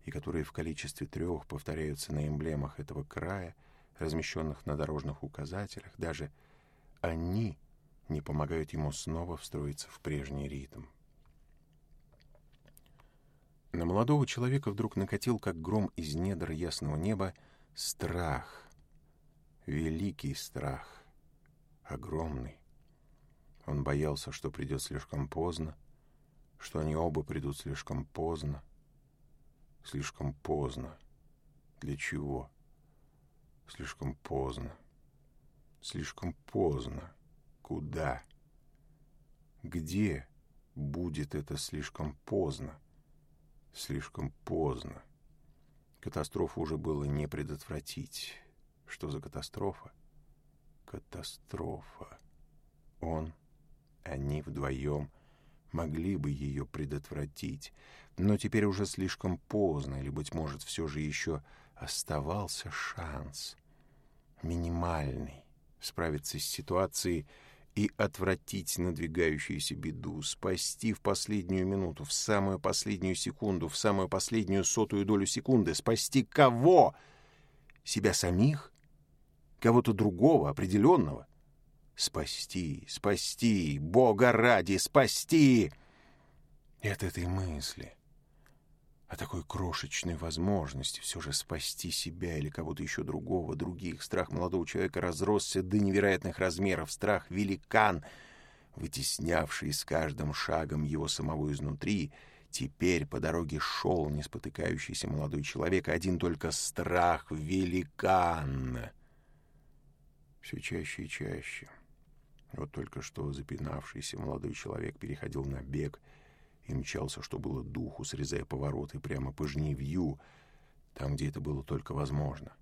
и которые в количестве трех повторяются на эмблемах этого края, размещенных на дорожных указателях, даже они не помогают ему снова встроиться в прежний ритм. На молодого человека вдруг накатил, как гром из недр ясного неба, страх. Великий страх. Огромный. Он боялся, что придет слишком поздно, что они оба придут слишком поздно. Слишком поздно. Для чего? Слишком поздно. Слишком поздно. Куда? Где будет это слишком поздно? Слишком поздно. Катастрофу уже было не предотвратить. Что за катастрофа? Катастрофа. Он они вдвоем могли бы ее предотвратить, но теперь уже слишком поздно, или, быть может, все же еще оставался шанс, минимальный, справиться с ситуацией и отвратить надвигающуюся беду, спасти в последнюю минуту, в самую последнюю секунду, в самую последнюю сотую долю секунды, спасти кого? Себя самих? Кого-то другого, определенного? Спасти, спасти, Бога ради, спасти! И от этой мысли, о такой крошечной возможности все же спасти себя или кого-то еще другого, других, страх молодого человека разросся до невероятных размеров, страх великан, вытеснявший с каждым шагом его самого изнутри, Теперь по дороге шел не спотыкающийся молодой человек, один только страх великан. Все чаще и чаще — вот только что, запинавшийся молодой человек переходил на бег и мчался, что было духу, срезая повороты прямо по жнивью, там, где это было только возможно.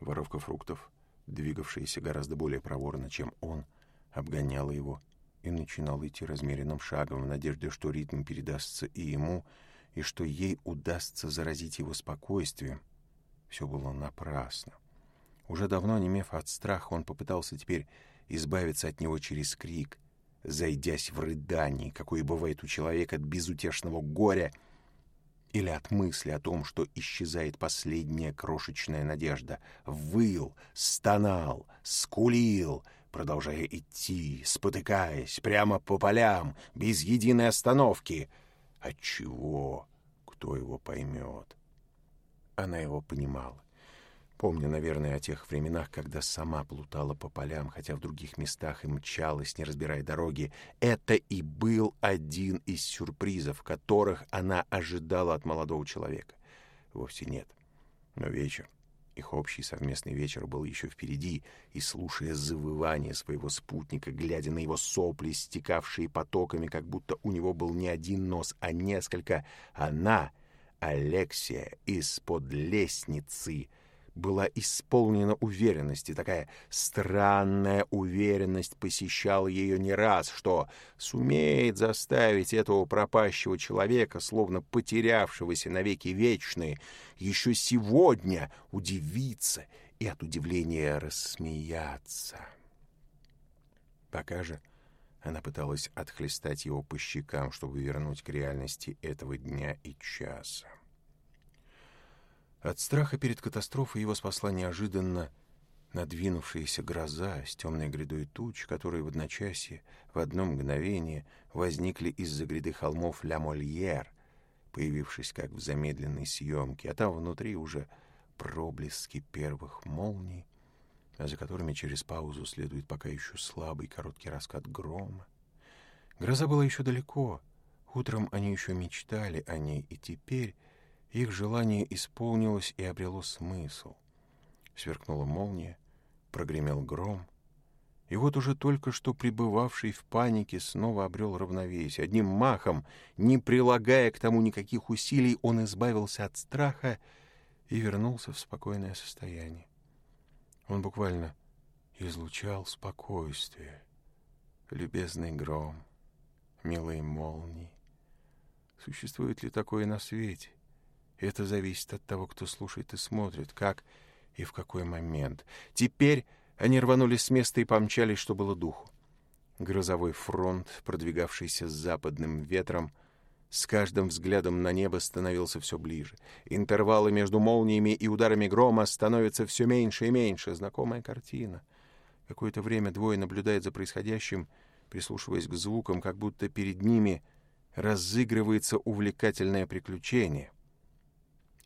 Воровка фруктов, двигавшаяся гораздо более проворно, чем он, обгоняла его и начинала идти размеренным шагом в надежде, что ритм передастся и ему, и что ей удастся заразить его спокойствием. Все было напрасно. Уже давно, немев от страха, он попытался теперь избавиться от него через крик, зайдясь в рыдании, какое бывает у человека от безутешного горя или от мысли о том, что исчезает последняя крошечная надежда. Выл, стонал, скулил, продолжая идти, спотыкаясь прямо по полям, без единой остановки. от чего, Кто его поймет? Она его понимала. Помню, наверное, о тех временах, когда сама плутала по полям, хотя в других местах и мчалась, не разбирая дороги. Это и был один из сюрпризов, которых она ожидала от молодого человека. Вовсе нет. Но вечер, их общий совместный вечер был еще впереди, и, слушая завывание своего спутника, глядя на его сопли, стекавшие потоками, как будто у него был не один нос, а несколько, она, Алексия, из-под лестницы — была исполнена уверенности, такая странная уверенность посещала ее не раз, что сумеет заставить этого пропащего человека, словно потерявшегося навеки вечные, еще сегодня удивиться и от удивления рассмеяться. Пока же она пыталась отхлестать его по щекам, чтобы вернуть к реальности этого дня и часа. От страха перед катастрофой его спасла неожиданно надвинувшаяся гроза с темной грядой туч, которые в одночасье, в одно мгновение возникли из-за гряды холмов Ля-Мольер, появившись как в замедленной съемке, а там внутри уже проблески первых молний, а за которыми через паузу следует пока еще слабый короткий раскат грома. Гроза была еще далеко, утром они еще мечтали о ней, и теперь их желание исполнилось и обрело смысл. Сверкнула молния, прогремел гром. И вот уже только что пребывавший в панике снова обрел равновесие. Одним махом, не прилагая к тому никаких усилий, он избавился от страха и вернулся в спокойное состояние. Он буквально излучал спокойствие. Любезный гром, милые молнии. Существует ли такое на свете? Это зависит от того, кто слушает и смотрит, как и в какой момент. Теперь они рванулись с места и помчались, что было духу. Грозовой фронт, продвигавшийся с западным ветром, с каждым взглядом на небо становился все ближе. Интервалы между молниями и ударами грома становятся все меньше и меньше. Знакомая картина. Какое-то время двое наблюдают за происходящим, прислушиваясь к звукам, как будто перед ними разыгрывается увлекательное приключение.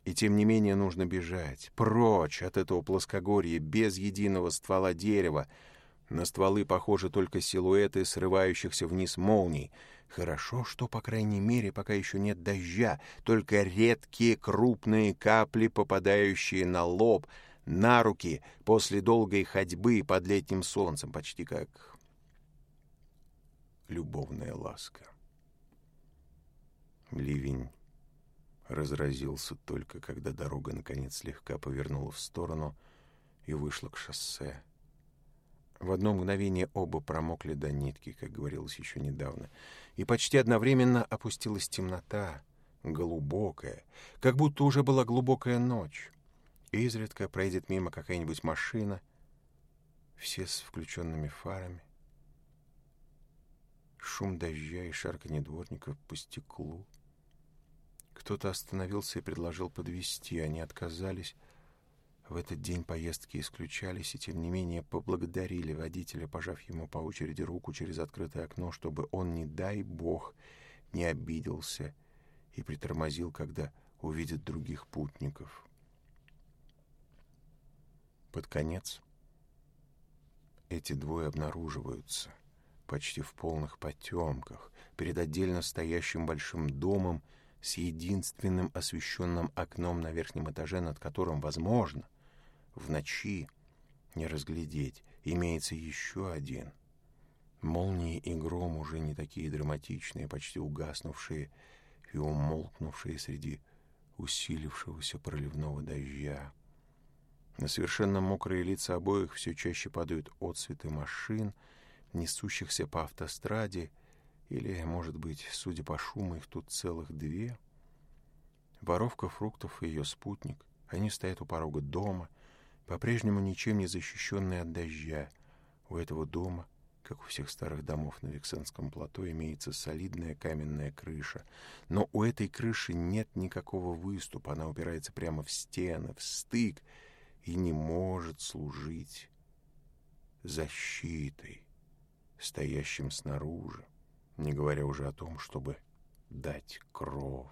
И тем не менее нужно бежать, прочь от этого плоскогорья, без единого ствола дерева. На стволы похожи только силуэты срывающихся вниз молний. Хорошо, что, по крайней мере, пока еще нет дождя, только редкие крупные капли, попадающие на лоб, на руки после долгой ходьбы под летним солнцем, почти как любовная ласка. Ливень разразился только, когда дорога наконец слегка повернула в сторону и вышла к шоссе. В одно мгновение оба промокли до нитки, как говорилось еще недавно, и почти одновременно опустилась темнота, глубокая, как будто уже была глубокая ночь. И изредка проедет мимо какая-нибудь машина, все с включенными фарами. Шум дождя и шарканье дворников по стеклу — кто-то остановился и предложил подвести. Они отказались. В этот день поездки исключались и, тем не менее, поблагодарили водителя, пожав ему по очереди руку через открытое окно, чтобы он, не дай бог, не обиделся и притормозил, когда увидит других путников. Под конец эти двое обнаруживаются почти в полных потемках, перед отдельно стоящим большим домом — с единственным освещенным окном на верхнем этаже, над которым, возможно, в ночи не разглядеть, имеется еще один. Молнии и гром уже не такие драматичные, почти угаснувшие и умолкнувшие среди усилившегося проливного дождя. На совершенно мокрые лица обоих все чаще падают отцветы машин, несущихся по автостраде, или, может быть, судя по шуму, их тут целых две. Воровка фруктов и ее спутник. Они стоят у порога дома, по-прежнему ничем не защищенные от дождя. У этого дома, как у всех старых домов на Вексенском плато, имеется солидная каменная крыша. Но у этой крыши нет никакого выступа. Она упирается прямо в стены, в стык и не может служить защитой стоящим снаружи не говоря уже о том, чтобы дать кров.